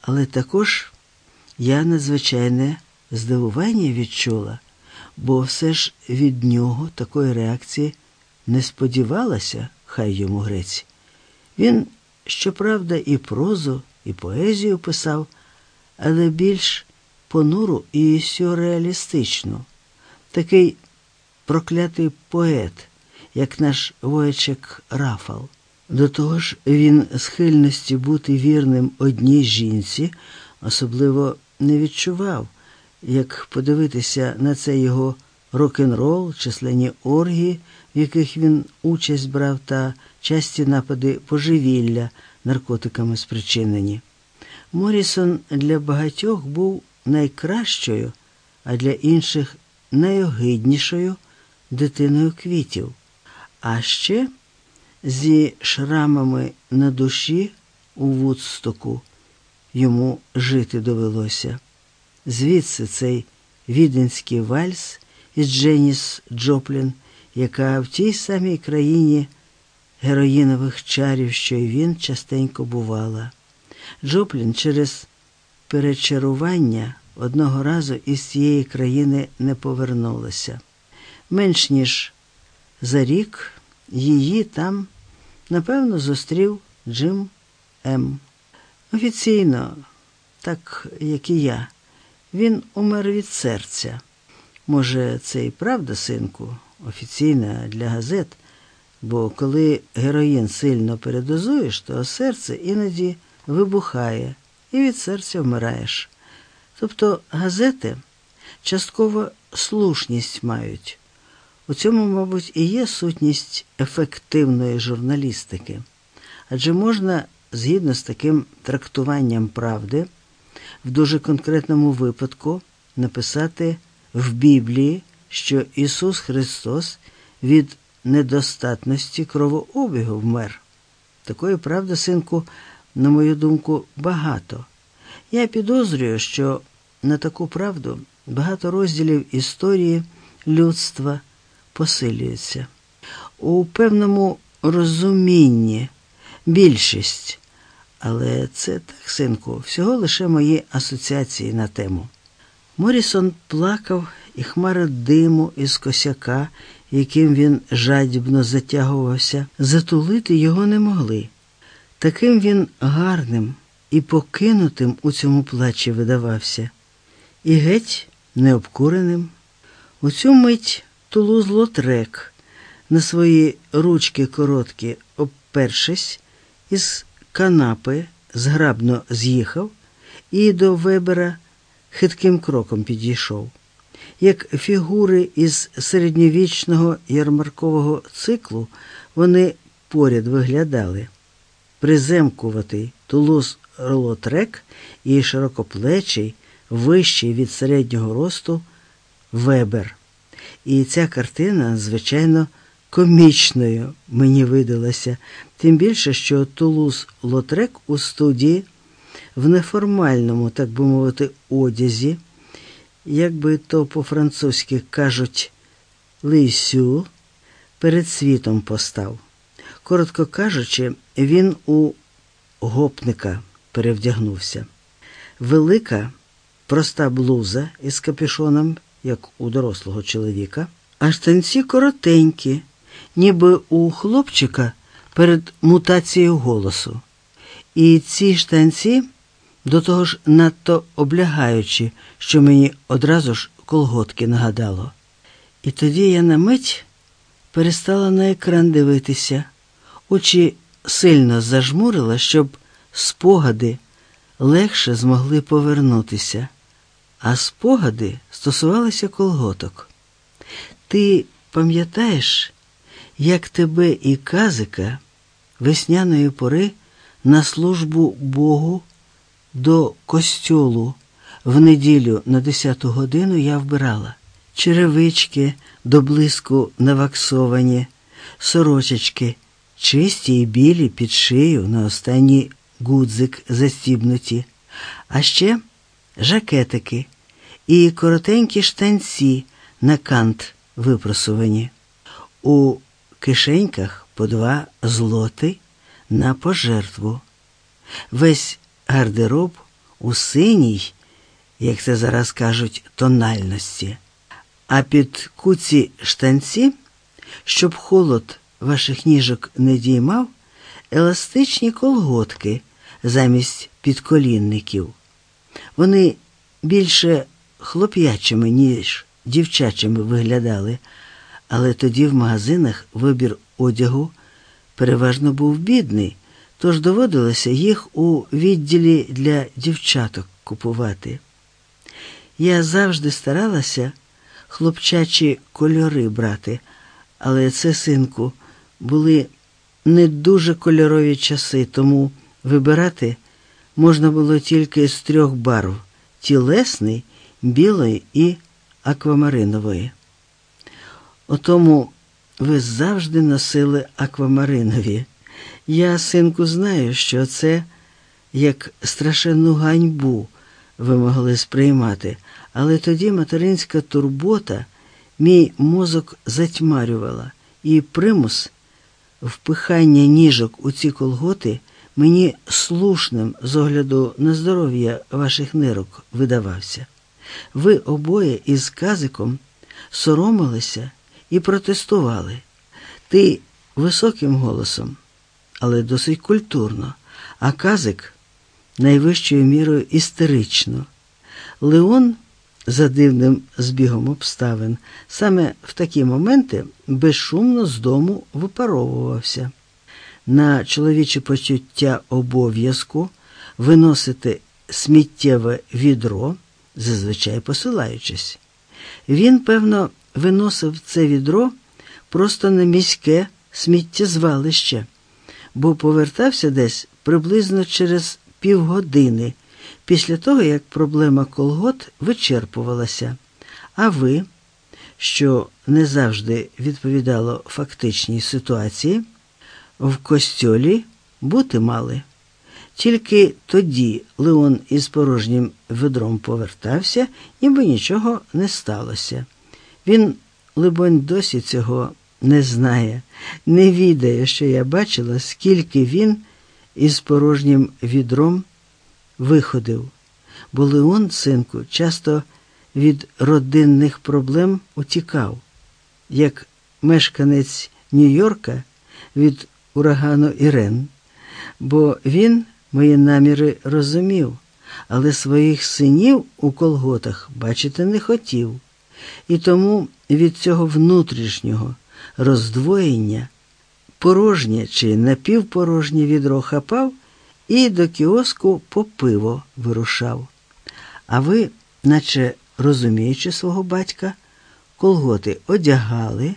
Але також я надзвичайне здивування відчула, бо все ж від нього такої реакції не сподівалася, хай йому грець. Він, щоправда, і прозу, і поезію писав, але більш понуру і сюрреалістичну. Такий проклятий поет, як наш воячик Рафал. До того ж, він схильності бути вірним одній жінці особливо не відчував, як подивитися на це його рок-н-рол, численні оргії, в яких він участь брав, та часті напади поживілля наркотиками спричинені. Морісон для багатьох був найкращою, а для інших найогиднішою дитиною квітів. А ще зі шрамами на душі у Вудстоку йому жити довелося. Звідси цей віденський вальс із Дженіс Джоплін, яка в тій самій країні героїнових чарів, що й він частенько бувала. Джоплін через перечарування одного разу із цієї країни не повернулася. Менш ніж за рік її там, напевно, зустрів Джим М. Офіційно, так як і я, він умер від серця. Може, це і правда, синку, офіційна для газет, бо коли героїн сильно передозуєш, то серце іноді вибухає і від серця вмираєш. Тобто газети частково слушність мають. У цьому, мабуть, і є сутність ефективної журналістики, адже можна, згідно з таким трактуванням правди, в дуже конкретному випадку написати в Біблії, що Ісус Христос від недостатності кровообігу вмер. Такої правди, синку, на мою думку, багато. Я підозрюю, що на таку правду багато розділів історії людства посилюється. У певному розумінні більшість, але це так, синку, всього лише мої асоціації на тему. Морісон плакав, і хмара диму із косяка, яким він жадібно затягувався, затулити його не могли. Таким він гарним і покинутим у цьому плачі видавався, і геть необкуреним. У цю мить Тулуз Лотрек на свої ручки короткі, обпершись, із канапи зграбно з'їхав і до вебера хитким кроком підійшов. Як фігури із середньовічного ярмаркового циклу вони поряд виглядали. Приземкуватий Тулуз Лотрек і широкоплечий, вищий від середнього росту вебер. І ця картина, звичайно, комічною мені видалася, тим більше, що Тулуз Лотрек у студії в неформальному, так би мовити, одязі, як би то по-французьки кажуть, лисю, перед світом постав. Коротко кажучи, він у гопника перевдягнувся. Велика, проста блуза із капюшоном як у дорослого чоловіка, а штанці коротенькі, ніби у хлопчика перед мутацією голосу. І ці штанці до того ж надто облягаючі, що мені одразу ж колготки нагадало. І тоді я на мить перестала на екран дивитися, очі сильно зажмурила, щоб спогади легше змогли повернутися а спогади стосувалися колготок. Ти пам'ятаєш, як тебе і казика весняної пори на службу Богу до костьолу в неділю на десяту годину я вбирала черевички до блиску наваксовані, сорочечки, чисті і білі під шию на останній гудзик застібнуті, а ще жакетики і коротенькі штанці на кант випросувані. У кишеньках по два злоти на пожертву. Весь гардероб у синій, як це зараз кажуть, тональності, а під куці штанці, щоб холод ваших ніжок не діймав, еластичні колготки замість підколінників. Вони більше хлоп'ячими, ніж дівчачими виглядали, але тоді в магазинах вибір одягу переважно був бідний, тож доводилося їх у відділі для дівчаток купувати. Я завжди старалася хлопчачі кольори брати, але це, синку, були не дуже кольорові часи, тому вибирати можна було тільки з трьох барв тілесний, білої і аквамаринової. Отому ви завжди носили аквамаринові. Я, синку, знаю, що це як страшенну ганьбу ви могли сприймати, але тоді материнська турбота мій мозок затьмарювала, і примус впихання ніжок у ці колготи мені слушним з огляду на здоров'я ваших нирок видавався. Ви обоє із казиком соромилися і протестували. Ти високим голосом, але досить культурно, а казик найвищою мірою істерично. Леон, за дивним збігом обставин, саме в такі моменти безшумно з дому випаровувався. На чоловіче почуття обов'язку виносити сміттєве відро, зазвичай посилаючись. Він, певно, виносив це відро просто на міське сміттєзвалище, бо повертався десь приблизно через півгодини після того, як проблема колгот вичерпувалася. А ви, що не завжди відповідало фактичній ситуації, в костьолі бути мали. Тільки тоді Леон із порожнім ведром повертався, ніби нічого не сталося. Він, либонь, досі цього не знає, не відає, що я бачила, скільки він із порожнім відром виходив. Бо Леон, синку, часто від родинних проблем утікав, як мешканець Нью-Йорка від урагану Ірен, бо він мої наміри розумів, але своїх синів у колготах бачити не хотів, і тому від цього внутрішнього роздвоєння порожнє чи напівпорожнє відро хапав і до кіоску по пиво вирушав. А ви, наче розуміючи свого батька, колготи одягали.